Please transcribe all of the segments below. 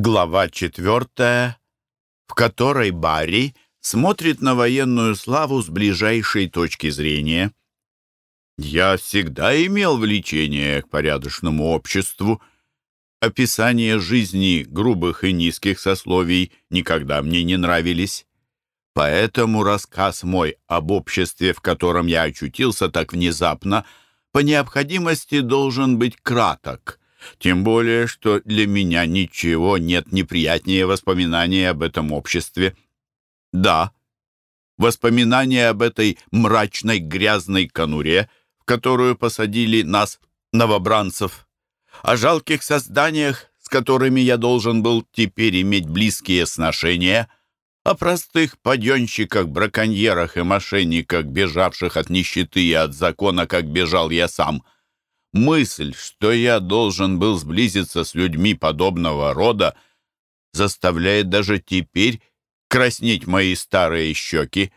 Глава четвертая, в которой Барри смотрит на военную славу с ближайшей точки зрения. Я всегда имел влечение к порядочному обществу. Описание жизни грубых и низких сословий никогда мне не нравились. Поэтому рассказ мой об обществе, в котором я очутился так внезапно, по необходимости должен быть краток — тем более, что для меня ничего нет неприятнее воспоминания об этом обществе. Да, воспоминания об этой мрачной грязной конуре, в которую посадили нас, новобранцев, о жалких созданиях, с которыми я должен был теперь иметь близкие сношения, о простых паденщиках, браконьерах и мошенниках, бежавших от нищеты и от закона, как бежал я сам — Мысль, что я должен был сблизиться с людьми подобного рода, заставляет даже теперь краснеть мои старые щеки.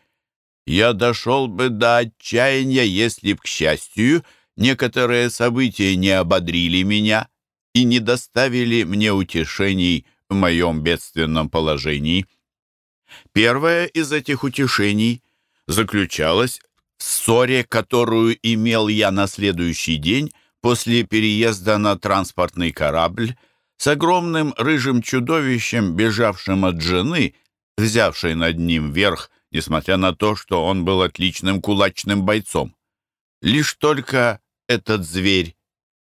Я дошел бы до отчаяния, если б, к счастью, некоторые события не ободрили меня и не доставили мне утешений в моем бедственном положении. Первое из этих утешений заключалось в ссоре, которую имел я на следующий день после переезда на транспортный корабль с огромным рыжим чудовищем, бежавшим от жены, взявшей над ним верх, несмотря на то, что он был отличным кулачным бойцом. Лишь только этот зверь,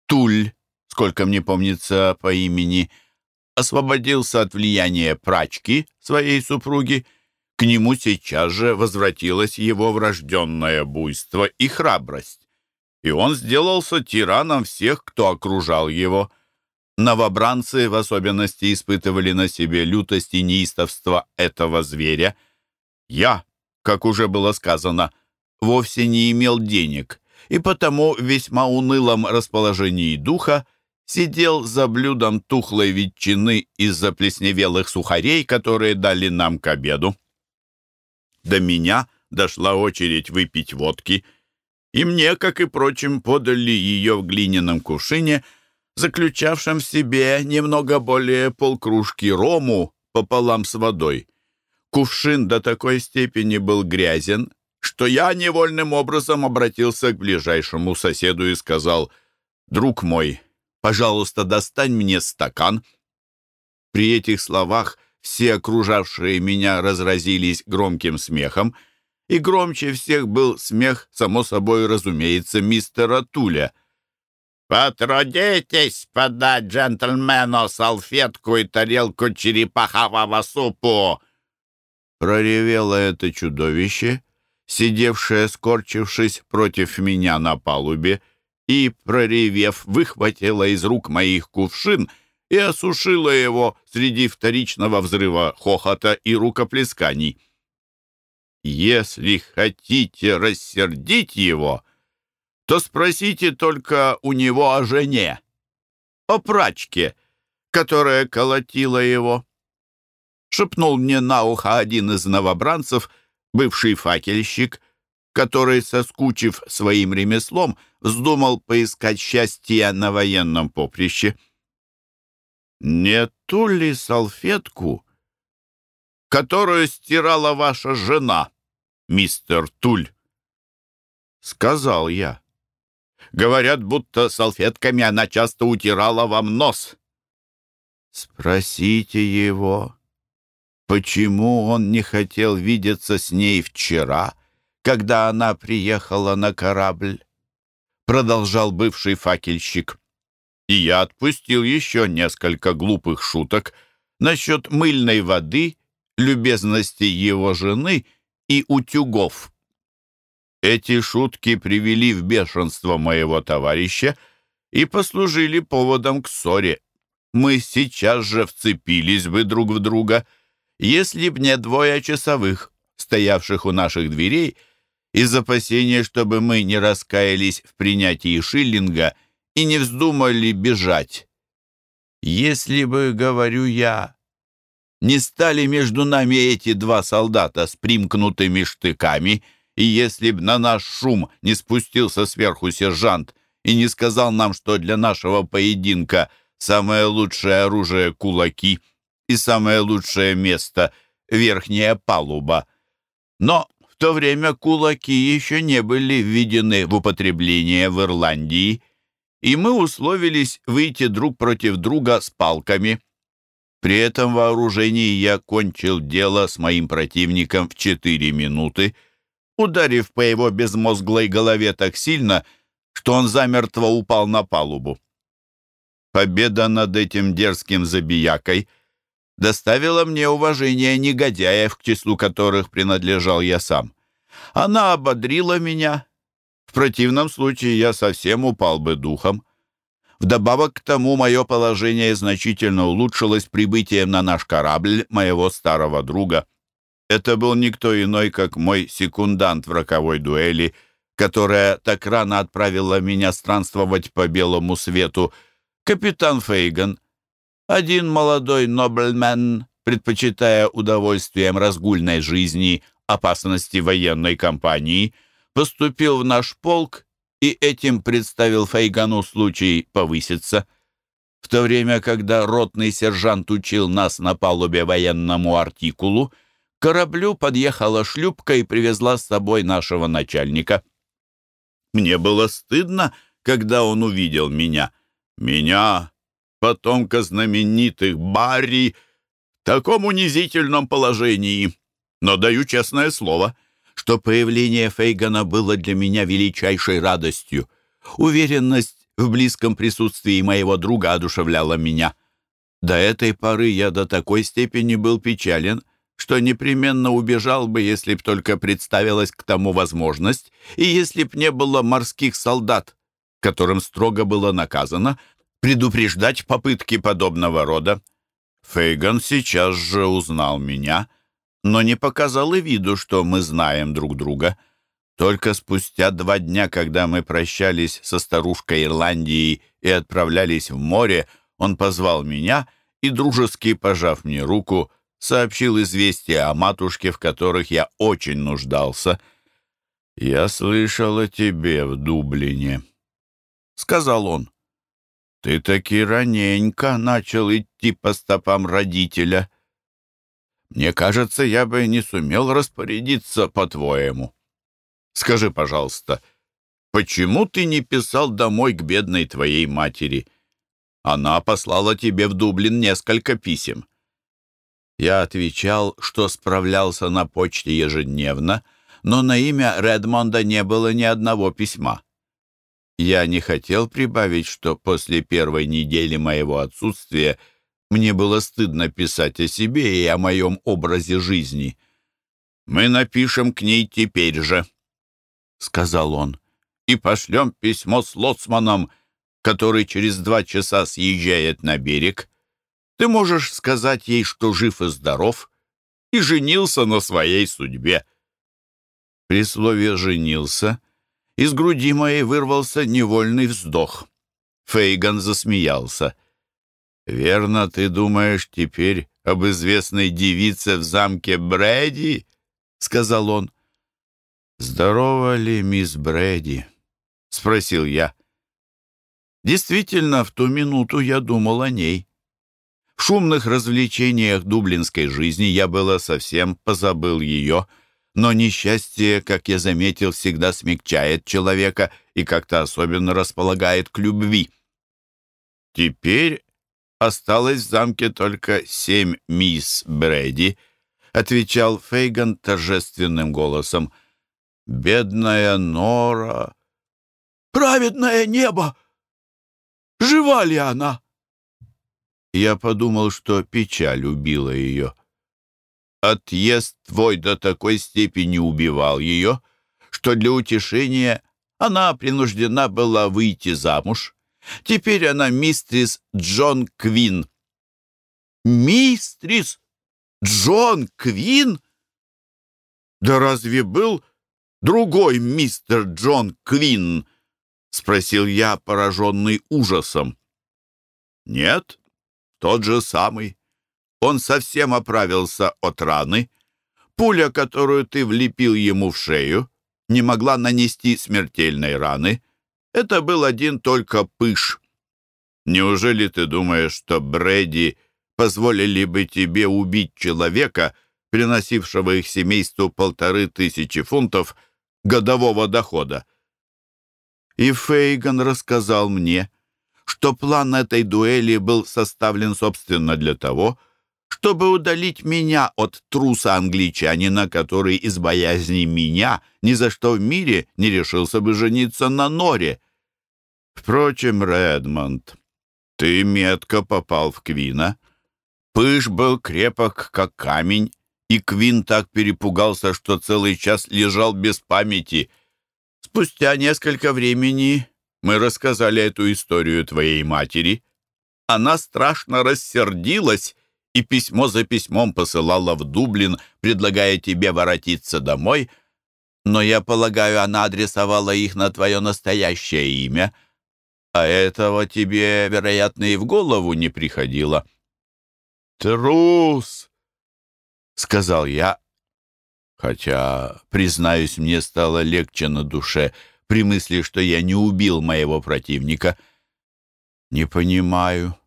Туль, сколько мне помнится по имени, освободился от влияния прачки своей супруги, к нему сейчас же возвратилось его врожденное буйство и храбрость и он сделался тираном всех, кто окружал его. Новобранцы в особенности испытывали на себе лютость и неистовство этого зверя. Я, как уже было сказано, вовсе не имел денег, и потому в весьма унылом расположении духа сидел за блюдом тухлой ветчины из заплесневелых сухарей, которые дали нам к обеду. До меня дошла очередь выпить водки — и мне, как и прочим, подали ее в глиняном кувшине, заключавшем в себе немного более полкружки рому пополам с водой. Кувшин до такой степени был грязен, что я невольным образом обратился к ближайшему соседу и сказал, «Друг мой, пожалуйста, достань мне стакан». При этих словах все окружавшие меня разразились громким смехом — и громче всех был смех, само собой разумеется, мистера Туля. «Потрудитесь подать джентльмену салфетку и тарелку черепахового супу!» Проревело это чудовище, сидевшее, скорчившись против меня на палубе, и, проревев, выхватило из рук моих кувшин и осушило его среди вторичного взрыва хохота и рукоплесканий. Если хотите рассердить его, то спросите только у него о жене, о прачке, которая колотила его. Шепнул мне на ухо один из новобранцев, бывший факельщик, который, соскучив своим ремеслом, вздумал поискать счастья на военном поприще. «Не ту ли салфетку, которую стирала ваша жена?» мистер Туль. Сказал я. Говорят, будто салфетками она часто утирала вам нос. Спросите его, почему он не хотел видеться с ней вчера, когда она приехала на корабль? Продолжал бывший факельщик. И я отпустил еще несколько глупых шуток насчет мыльной воды, любезности его жены — и утюгов. Эти шутки привели в бешенство моего товарища и послужили поводом к ссоре. Мы сейчас же вцепились бы друг в друга, если б не двое часовых, стоявших у наших дверей, из опасения, чтобы мы не раскаялись в принятии шиллинга и не вздумали бежать. Если бы, говорю я, не стали между нами эти два солдата с примкнутыми штыками, и если б на наш шум не спустился сверху сержант и не сказал нам, что для нашего поединка самое лучшее оружие — кулаки, и самое лучшее место — верхняя палуба. Но в то время кулаки еще не были введены в употребление в Ирландии, и мы условились выйти друг против друга с палками. При этом вооружении я кончил дело с моим противником в четыре минуты, ударив по его безмозглой голове так сильно, что он замертво упал на палубу. Победа над этим дерзким забиякой доставила мне уважение негодяев, к числу которых принадлежал я сам. Она ободрила меня. В противном случае я совсем упал бы духом. Вдобавок к тому, мое положение значительно улучшилось прибытием на наш корабль моего старого друга. Это был никто иной, как мой секундант в роковой дуэли, которая так рано отправила меня странствовать по белому свету, капитан Фейган, один молодой нобельмен, предпочитая удовольствием разгульной жизни опасности военной кампании, поступил в наш полк и этим представил Фейгану случай повыситься. В то время, когда ротный сержант учил нас на палубе военному артикулу, к кораблю подъехала шлюпка и привезла с собой нашего начальника. Мне было стыдно, когда он увидел меня — меня, потомка знаменитых Барри, в таком унизительном положении. Но даю честное слово, что появление Фейгана было для меня величайшей радостью. Уверенность в близком присутствии моего друга одушевляла меня. До этой поры я до такой степени был печален, что непременно убежал бы, если б только представилась к тому возможность, и если б не было морских солдат, которым строго было наказано предупреждать попытки подобного рода. Фейган сейчас же узнал меня, но не показал и виду, что мы знаем друг друга. Только спустя два дня, когда мы прощались со старушкой Ирландией и отправлялись в море, он позвал меня и, дружески пожав мне руку, сообщил известия о матушке, в которых я очень нуждался. «Я слышал о тебе в Дублине», — сказал он. «Ты таки раненько начал идти по стопам родителя. Мне кажется, я бы не сумел распорядиться по-твоему. Скажи, пожалуйста, почему ты не писал домой к бедной твоей матери? Она послала тебе в Дублин несколько писем». Я отвечал, что справлялся на почте ежедневно, но на имя Редмонда не было ни одного письма. Я не хотел прибавить, что после первой недели моего отсутствия мне было стыдно писать о себе и о моем образе жизни. «Мы напишем к ней теперь же», — сказал он, «и пошлем письмо с лоцманом, который через два часа съезжает на берег. Ты можешь сказать ей, что жив и здоров, и женился на своей судьбе». При слове «женился» Из груди моей вырвался невольный вздох. Фейган засмеялся. «Верно, ты думаешь теперь об известной девице в замке Брэди?» — сказал он. «Здорова ли мисс Брэди?» — спросил я. Действительно, в ту минуту я думал о ней. В шумных развлечениях дублинской жизни я было совсем позабыл ее — но несчастье, как я заметил, всегда смягчает человека и как-то особенно располагает к любви. Теперь осталось в замке только семь мисс Брэди, отвечал Фейган торжественным голосом. Бедная Нора! Праведное небо! Жива ли она? Я подумал, что печаль убила ее. Отъезд твой до такой степени убивал ее, что для утешения она принуждена была выйти замуж. Теперь она мистрис Джон Квин. Мистрис Джон Квин? Да разве был другой мистер Джон Квин? Спросил я, пораженный ужасом. Нет, тот же самый. Он совсем оправился от раны. Пуля, которую ты влепил ему в шею, не могла нанести смертельной раны. Это был один только пыш. Неужели ты думаешь, что Брэди позволили бы тебе убить человека, приносившего их семейству полторы тысячи фунтов годового дохода. И Фейган рассказал мне, что план этой дуэли был составлен собственно для того, чтобы удалить меня от труса-англичанина, который из боязни меня ни за что в мире не решился бы жениться на Норе. Впрочем, Редмонд, ты метко попал в Квина. Пыш был крепок, как камень, и Квин так перепугался, что целый час лежал без памяти. Спустя несколько времени мы рассказали эту историю твоей матери. Она страшно рассердилась и письмо за письмом посылала в Дублин, предлагая тебе воротиться домой, но я полагаю, она адресовала их на твое настоящее имя, а этого тебе, вероятно, и в голову не приходило». «Трус!» — сказал я, хотя, признаюсь, мне стало легче на душе при мысли, что я не убил моего противника. «Не понимаю,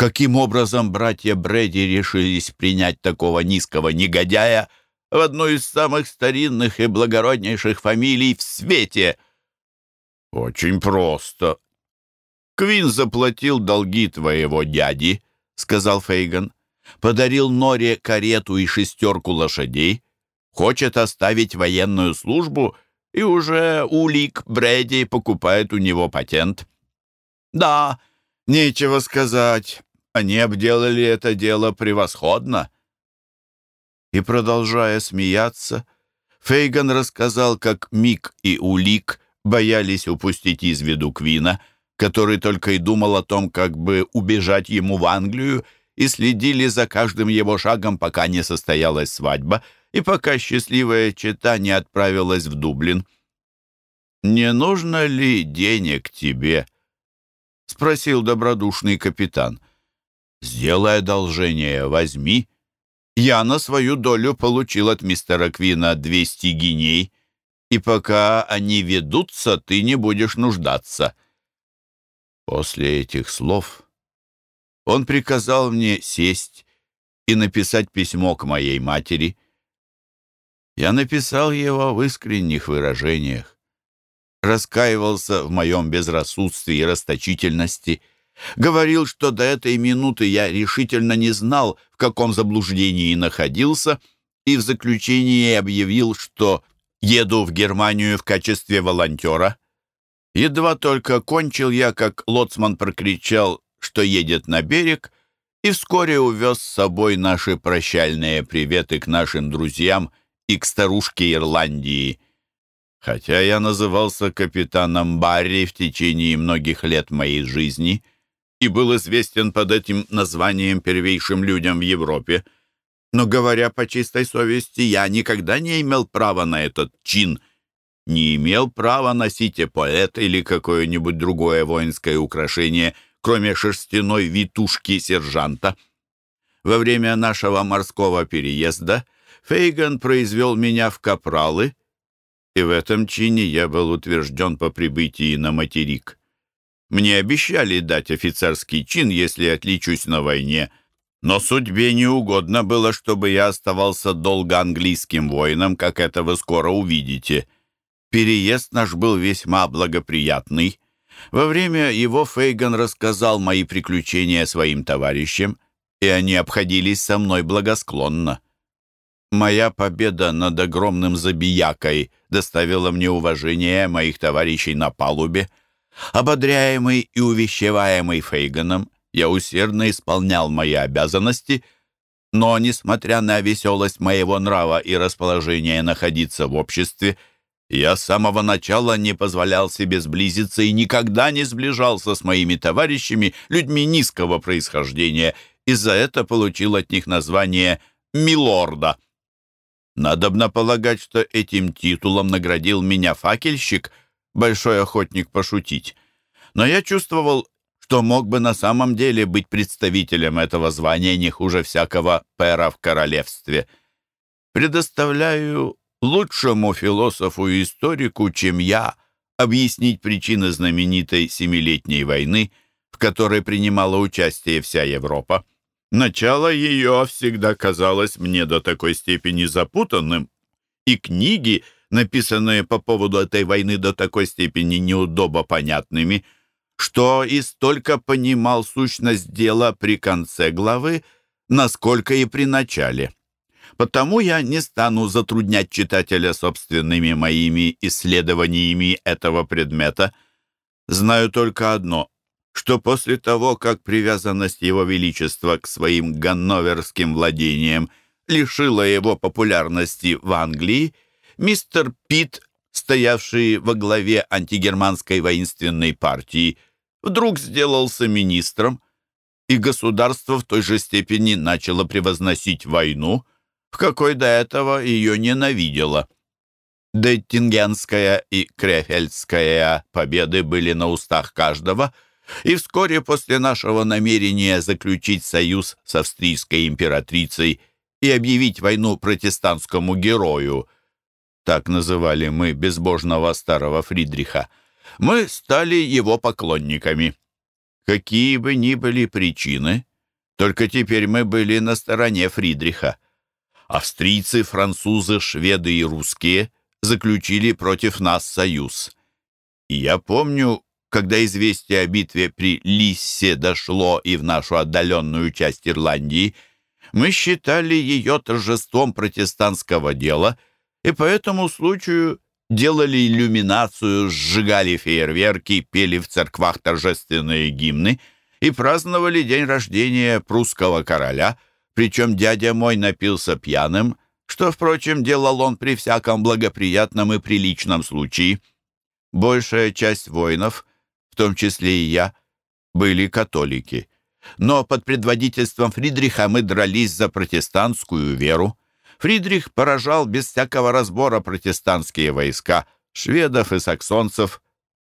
каким образом братья Брэди решились принять такого низкого негодяя в одну из самых старинных и благороднейших фамилий в свете?» «Очень просто. Квин заплатил долги твоего дяди», — сказал Фейган подарил Норе карету и шестерку лошадей, хочет оставить военную службу, и уже улик Брэди покупает у него патент. Да, нечего сказать, они обделали это дело превосходно. И, продолжая смеяться, Фейган рассказал, как Мик и Улик боялись упустить из виду Квина, который только и думал о том, как бы убежать ему в Англию и следили за каждым его шагом, пока не состоялась свадьба и пока счастливая чета не отправилась в Дублин. «Не нужно ли денег тебе?» — спросил добродушный капитан. «Сделай одолжение, возьми. Я на свою долю получил от мистера Квина 200 гиней, и пока они ведутся, ты не будешь нуждаться». После этих слов он приказал мне сесть и написать письмо к моей матери. Я написал его в искренних выражениях. Раскаивался в моем безрассудстве и расточительности. Говорил, что до этой минуты я решительно не знал, в каком заблуждении находился, и в заключении объявил, что еду в Германию в качестве волонтера. Едва только кончил я, как лоцман прокричал что едет на берег, и вскоре увез с собой наши прощальные приветы к нашим друзьям и к старушке Ирландии. Хотя я назывался капитаном Барри в течение многих лет моей жизни и был известен под этим названием первейшим людям в Европе, но, говоря по чистой совести, я никогда не имел права на этот чин, не имел права носить эполет или какое-нибудь другое воинское украшение — кроме шерстяной витушки сержанта. Во время нашего морского переезда Фейган произвел меня в капралы, и в этом чине я был утвержден по прибытии на материк. Мне обещали дать офицерский чин, если отличусь на войне, но судьбе не угодно было, чтобы я оставался долго английским воином, как это вы скоро увидите. Переезд наш был весьма благоприятный, во время его Фейган рассказал мои приключения своим товарищам, и они обходились со мной благосклонно. Моя победа над огромным забиякой доставила мне уважение моих товарищей на палубе. Ободряемый и увещеваемый Фейганом, я усердно исполнял мои обязанности, но, несмотря на веселость моего нрава и расположение находиться в обществе, я с самого начала не позволял себе сблизиться и никогда не сближался с моими товарищами, людьми низкого происхождения, и за это получил от них название «Милорда». Надобно полагать, что этим титулом наградил меня факельщик, большой охотник пошутить. Но я чувствовал, что мог бы на самом деле быть представителем этого звания не хуже всякого пера в королевстве. Предоставляю лучшему философу и историку, чем я, объяснить причины знаменитой Семилетней войны, в которой принимала участие вся Европа. Начало ее всегда казалось мне до такой степени запутанным, и книги, написанные по поводу этой войны, до такой степени неудобо понятными, что и столько понимал сущность дела при конце главы, насколько и при начале. Потому я не стану затруднять читателя собственными моими исследованиями этого предмета. Знаю только одно, что после того, как привязанность Его Величества к своим ганноверским владениям лишила его популярности в Англии, мистер Питт, стоявший во главе антигерманской воинственной партии, вдруг сделался министром, и государство в той же степени начало превозносить войну, в какой до этого ее ненавидело. Деттингенская и Крефельдская победы были на устах каждого, и вскоре после нашего намерения заключить союз с австрийской императрицей и объявить войну протестантскому герою, так называли мы безбожного старого Фридриха, мы стали его поклонниками. Какие бы ни были причины, только теперь мы были на стороне Фридриха. Австрийцы, французы, шведы и русские заключили против нас союз. И я помню, когда известие о битве при Лиссе дошло и в нашу отдаленную часть Ирландии, мы считали ее торжеством протестантского дела и по этому случаю делали иллюминацию, сжигали фейерверки, пели в церквах торжественные гимны и праздновали день рождения прусского короля – причем дядя мой напился пьяным, что, впрочем, делал он при всяком благоприятном и приличном случае. Большая часть воинов, в том числе и я, были католики. Но под предводительством Фридриха мы дрались за протестантскую веру. Фридрих поражал без всякого разбора протестантские войска, шведов и саксонцев,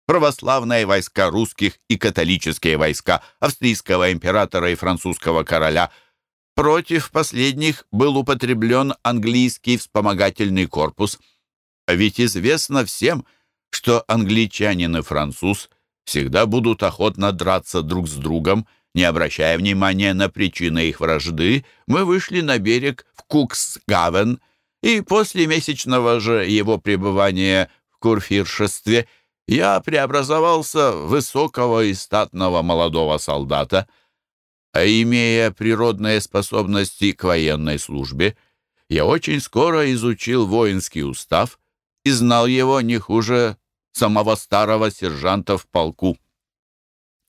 православные войска русских и католические войска австрийского императора и французского короля – Против последних был употреблен английский вспомогательный корпус. А ведь известно всем, что англичанин и француз всегда будут охотно драться друг с другом, не обращая внимания на причины их вражды, мы вышли на берег в Куксгавен, и после месячного же его пребывания в курфиршестве я преобразовался в высокого и статного молодого солдата — а имея природные способности к военной службе, я очень скоро изучил воинский устав и знал его не хуже самого старого сержанта в полку.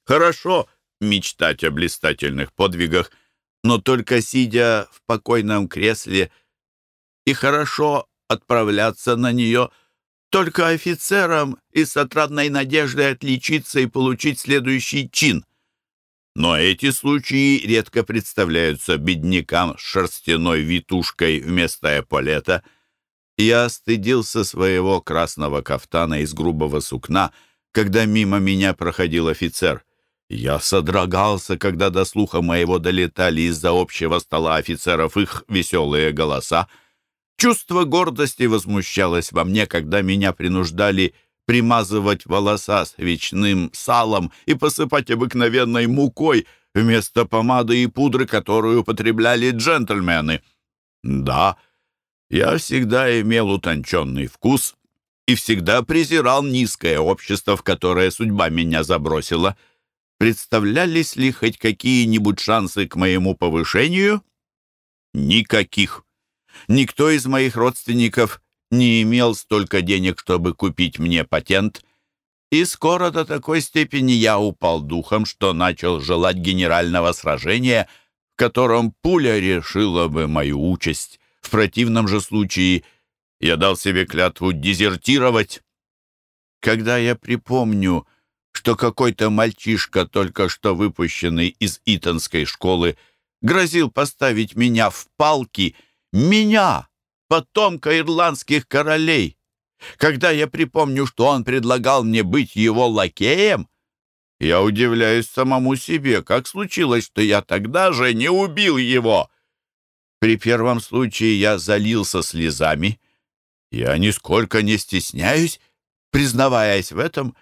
Хорошо мечтать о блистательных подвигах, но только сидя в покойном кресле, и хорошо отправляться на нее только офицерам и с отрадной надеждой отличиться и получить следующий чин — но эти случаи редко представляются беднякам с шерстяной витушкой вместо эполета. Я стыдился своего красного кафтана из грубого сукна, когда мимо меня проходил офицер. Я содрогался, когда до слуха моего долетали из-за общего стола офицеров их веселые голоса. Чувство гордости возмущалось во мне, когда меня принуждали примазывать волоса свечным салом и посыпать обыкновенной мукой вместо помады и пудры, которую употребляли джентльмены. Да, я всегда имел утонченный вкус и всегда презирал низкое общество, в которое судьба меня забросила. Представлялись ли хоть какие-нибудь шансы к моему повышению? Никаких. Никто из моих родственников не имел столько денег, чтобы купить мне патент, и скоро до такой степени я упал духом, что начал желать генерального сражения, в котором пуля решила бы мою участь. В противном же случае я дал себе клятву дезертировать. Когда я припомню, что какой-то мальчишка, только что выпущенный из Итонской школы, грозил поставить меня в палки, меня, потомка ирландских королей. Когда я припомню, что он предлагал мне быть его лакеем, я удивляюсь самому себе, как случилось, что я тогда же не убил его. При первом случае я залился слезами. Я нисколько не стесняюсь, признаваясь в этом,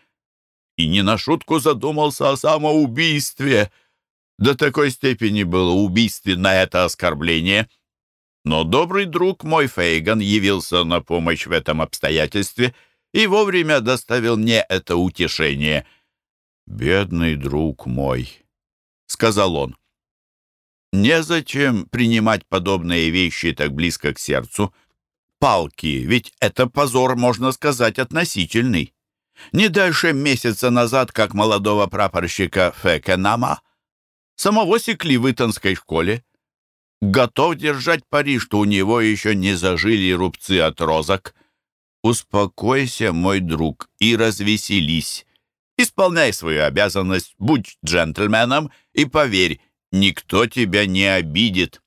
и не на шутку задумался о самоубийстве. До такой степени было убийственно это оскорбление. Но добрый друг мой Фейган явился на помощь в этом обстоятельстве и вовремя доставил мне это утешение. «Бедный друг мой», — сказал он, — «незачем принимать подобные вещи так близко к сердцу. Палки, ведь это позор, можно сказать, относительный. Не дальше месяца назад, как молодого прапорщика Фекенама, самого секли в Итонской школе. Готов держать пари, что у него еще не зажили рубцы от розок. Успокойся, мой друг, и развеселись. Исполняй свою обязанность, будь джентльменом и поверь, никто тебя не обидит.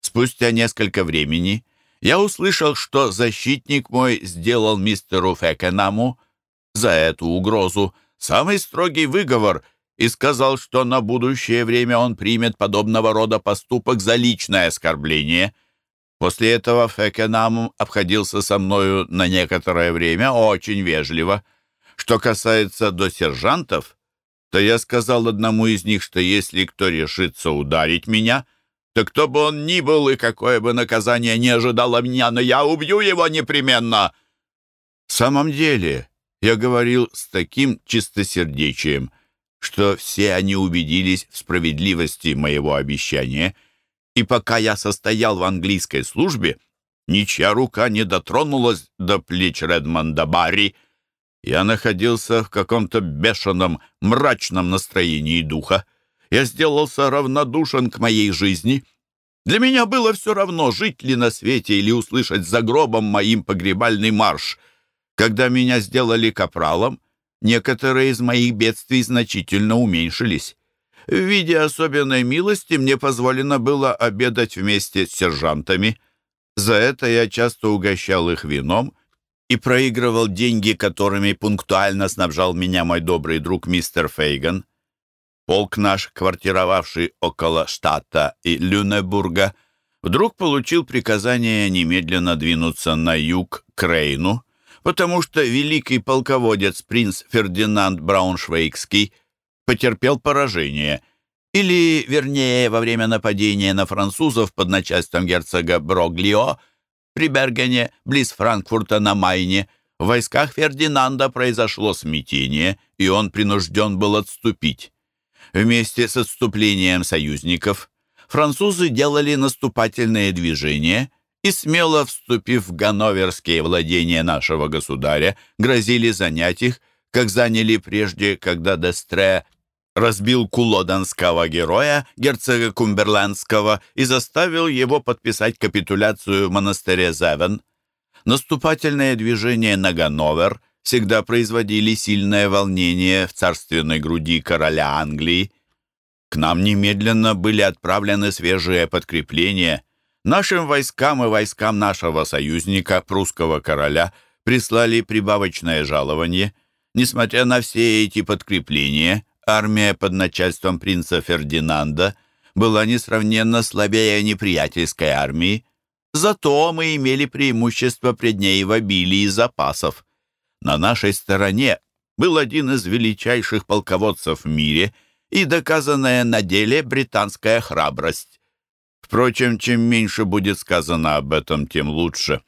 Спустя несколько времени я услышал, что защитник мой сделал мистеру Фекенаму за эту угрозу самый строгий выговор и сказал, что на будущее время он примет подобного рода поступок за личное оскорбление. После этого Фекенам обходился со мною на некоторое время очень вежливо. Что касается до сержантов, то я сказал одному из них, что если кто решится ударить меня, то кто бы он ни был и какое бы наказание не ожидало меня, но я убью его непременно. В самом деле, я говорил с таким чистосердечием, что все они убедились в справедливости моего обещания, и пока я состоял в английской службе, ничья рука не дотронулась до плеч Редмонда Барри. Я находился в каком-то бешеном, мрачном настроении духа. Я сделался равнодушен к моей жизни. Для меня было все равно, жить ли на свете или услышать за гробом моим погребальный марш — когда меня сделали капралом, некоторые из моих бедствий значительно уменьшились. В виде особенной милости мне позволено было обедать вместе с сержантами. За это я часто угощал их вином и проигрывал деньги, которыми пунктуально снабжал меня мой добрый друг мистер Фейган. Полк наш, квартировавший около штата и Люнебурга, вдруг получил приказание немедленно двинуться на юг к Рейну, потому что великий полководец принц Фердинанд Брауншвейгский потерпел поражение, или, вернее, во время нападения на французов под начальством герцога Броглио при Бергене, близ Франкфурта на Майне, в войсках Фердинанда произошло смятение, и он принужден был отступить. Вместе с отступлением союзников французы делали наступательные движения – и, смело вступив в ганноверские владения нашего государя, грозили занять их, как заняли прежде, когда Дестре разбил кулоданского героя, герцога Кумберландского, и заставил его подписать капитуляцию в монастыре Зевен. Наступательные движения на Ганновер всегда производили сильное волнение в царственной груди короля Англии. К нам немедленно были отправлены свежие подкрепления – Нашим войскам и войскам нашего союзника, прусского короля, прислали прибавочное жалование. Несмотря на все эти подкрепления, армия под начальством принца Фердинанда была несравненно слабее неприятельской армии. Зато мы имели преимущество пред ней в обилии запасов. На нашей стороне был один из величайших полководцев в мире и доказанная на деле британская храбрость. Впрочем, чем меньше будет сказано об этом, тем лучше.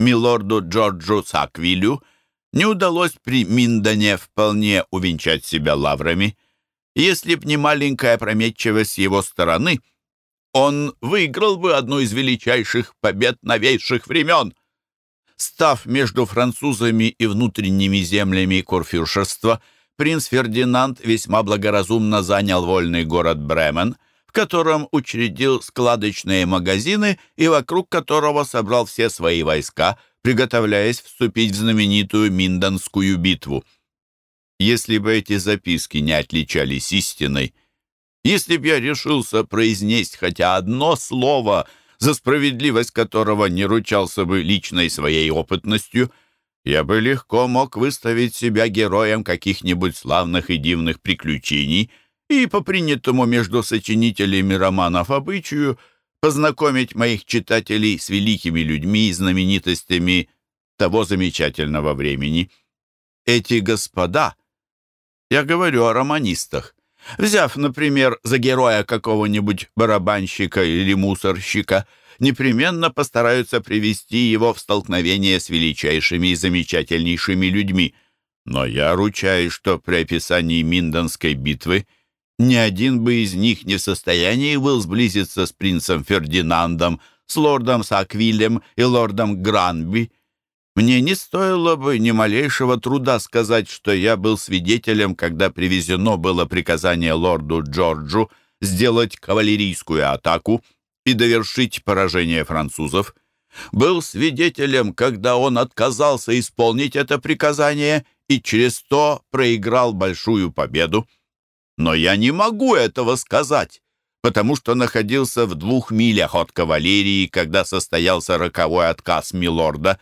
Милорду Джорджу Саквилю не удалось при Миндоне вполне увенчать себя лаврами. Если б не маленькая опрометчивость его стороны, он выиграл бы одну из величайших побед новейших времен. Став между французами и внутренними землями Курфюршества, принц Фердинанд весьма благоразумно занял вольный город Бремен — в котором учредил складочные магазины и вокруг которого собрал все свои войска, приготовляясь вступить в знаменитую Миндонскую битву. Если бы эти записки не отличались истиной, если б я решился произнести хотя одно слово, за справедливость которого не ручался бы личной своей опытностью, я бы легко мог выставить себя героем каких-нибудь славных и дивных приключений — и по принятому между сочинителями романов обычаю познакомить моих читателей с великими людьми и знаменитостями того замечательного времени. Эти господа, я говорю о романистах, Взяв, например, за героя какого-нибудь барабанщика или мусорщика, непременно постараются привести его в столкновение с величайшими и замечательнейшими людьми. Но я ручаюсь, что при описании Миндонской битвы ни один бы из них не в состоянии был сблизиться с принцем Фердинандом, с лордом Саквилем и лордом Гранби. Мне не стоило бы ни малейшего труда сказать, что я был свидетелем, когда привезено было приказание лорду Джорджу сделать кавалерийскую атаку и довершить поражение французов. Был свидетелем, когда он отказался исполнить это приказание и через то проиграл большую победу. Но я не могу этого сказать, потому что находился в двух милях от кавалерии, когда состоялся роковой отказ милорда,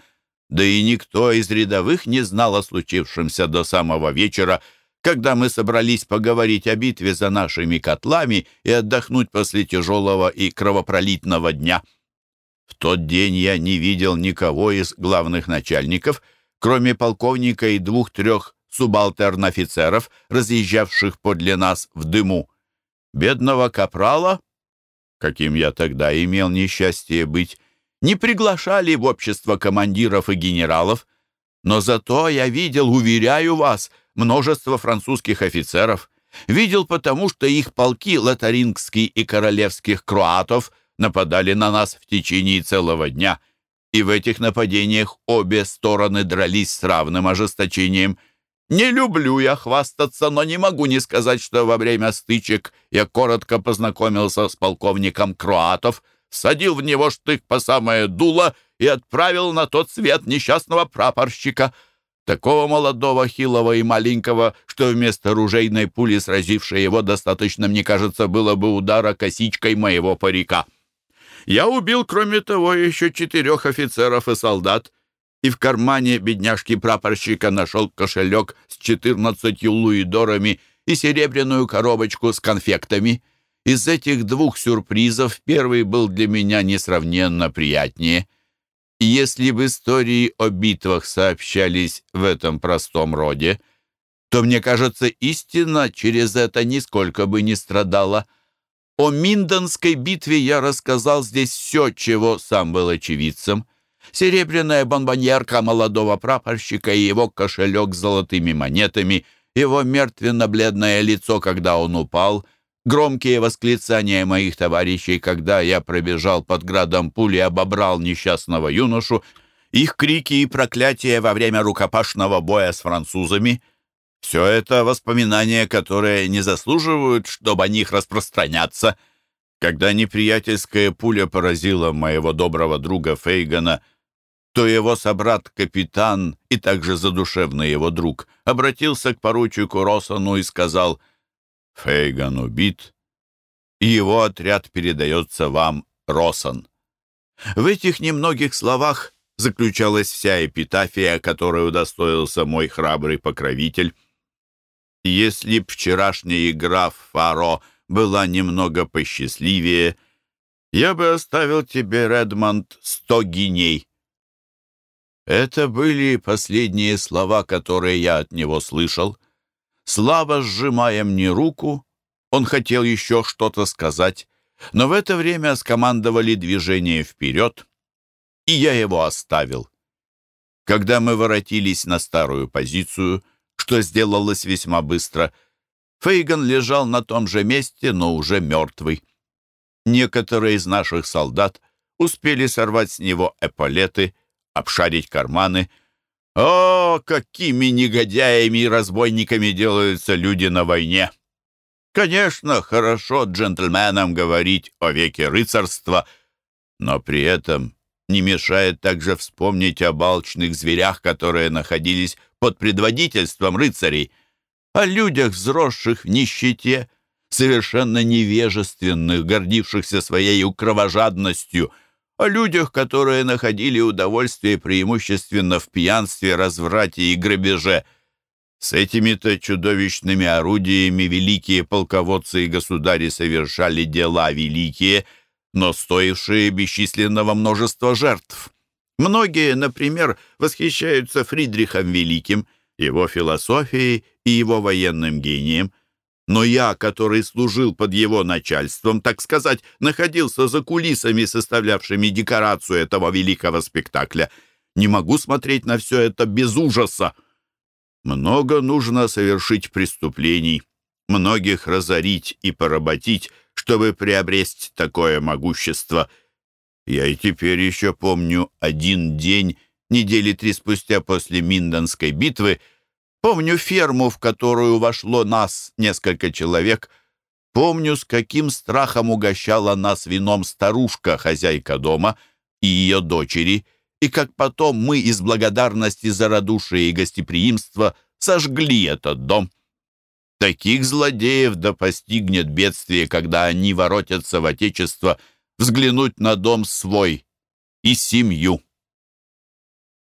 да и никто из рядовых не знал о случившемся до самого вечера, когда мы собрались поговорить о битве за нашими котлами и отдохнуть после тяжелого и кровопролитного дня. В тот день я не видел никого из главных начальников, кроме полковника и двух-трех субалтерн-офицеров, разъезжавших подле нас в дыму. Бедного капрала, каким я тогда имел несчастье быть, не приглашали в общество командиров и генералов, но зато я видел, уверяю вас, множество французских офицеров. Видел потому, что их полки лотарингских и королевских круатов нападали на нас в течение целого дня, и в этих нападениях обе стороны дрались с равным ожесточением – не люблю я хвастаться, но не могу не сказать, что во время стычек я коротко познакомился с полковником Круатов, садил в него штык по самое дуло и отправил на тот свет несчастного прапорщика, такого молодого, хилого и маленького, что вместо ружейной пули, сразившей его, достаточно, мне кажется, было бы удара косичкой моего парика. Я убил, кроме того, еще четырех офицеров и солдат, и в кармане бедняжки-прапорщика нашел кошелек с четырнадцатью луидорами и серебряную коробочку с конфектами. Из этих двух сюрпризов первый был для меня несравненно приятнее. Если в истории о битвах сообщались в этом простом роде, то, мне кажется, истина через это нисколько бы не страдала. О Миндонской битве я рассказал здесь все, чего сам был очевидцем — серебряная бомбоньерка молодого прапорщика и его кошелек с золотыми монетами, его мертвенно-бледное лицо, когда он упал, громкие восклицания моих товарищей, когда я пробежал под градом пули и обобрал несчастного юношу, их крики и проклятия во время рукопашного боя с французами — все это воспоминания, которые не заслуживают, чтобы о них распространяться. Когда неприятельская пуля поразила моего доброго друга Фейгана — то его собрат-капитан и также задушевный его друг обратился к поручику Росану и сказал «Фейган убит, и его отряд передается вам, Росан». В этих немногих словах заключалась вся эпитафия, которой удостоился мой храбрый покровитель. Если б вчерашняя игра в Фаро была немного посчастливее, я бы оставил тебе, Редмонд, сто гиней. Это были последние слова, которые я от него слышал. Слабо сжимая мне руку, он хотел еще что-то сказать, но в это время скомандовали движение вперед, и я его оставил. Когда мы воротились на старую позицию, что сделалось весьма быстро, Фейган лежал на том же месте, но уже мертвый. Некоторые из наших солдат успели сорвать с него эполеты — обшарить карманы. О, какими негодяями и разбойниками делаются люди на войне! Конечно, хорошо джентльменам говорить о веке рыцарства, но при этом не мешает также вспомнить о балчных зверях, которые находились под предводительством рыцарей, о людях, взросших в нищете, совершенно невежественных, гордившихся своей кровожадностью — о людях, которые находили удовольствие преимущественно в пьянстве, разврате и грабеже. С этими-то чудовищными орудиями великие полководцы и государи совершали дела великие, но стоившие бесчисленного множества жертв. Многие, например, восхищаются Фридрихом Великим, его философией и его военным гением. Но я, который служил под его начальством, так сказать, находился за кулисами, составлявшими декорацию этого великого спектакля, не могу смотреть на все это без ужаса. Много нужно совершить преступлений, многих разорить и поработить, чтобы приобрести такое могущество. Я и теперь еще помню один день, недели три спустя после Миндонской битвы, помню ферму, в которую вошло нас несколько человек, помню, с каким страхом угощала нас вином старушка, хозяйка дома, и ее дочери, и как потом мы из благодарности за радушие и гостеприимство сожгли этот дом. Таких злодеев да постигнет бедствие, когда они воротятся в Отечество взглянуть на дом свой и семью.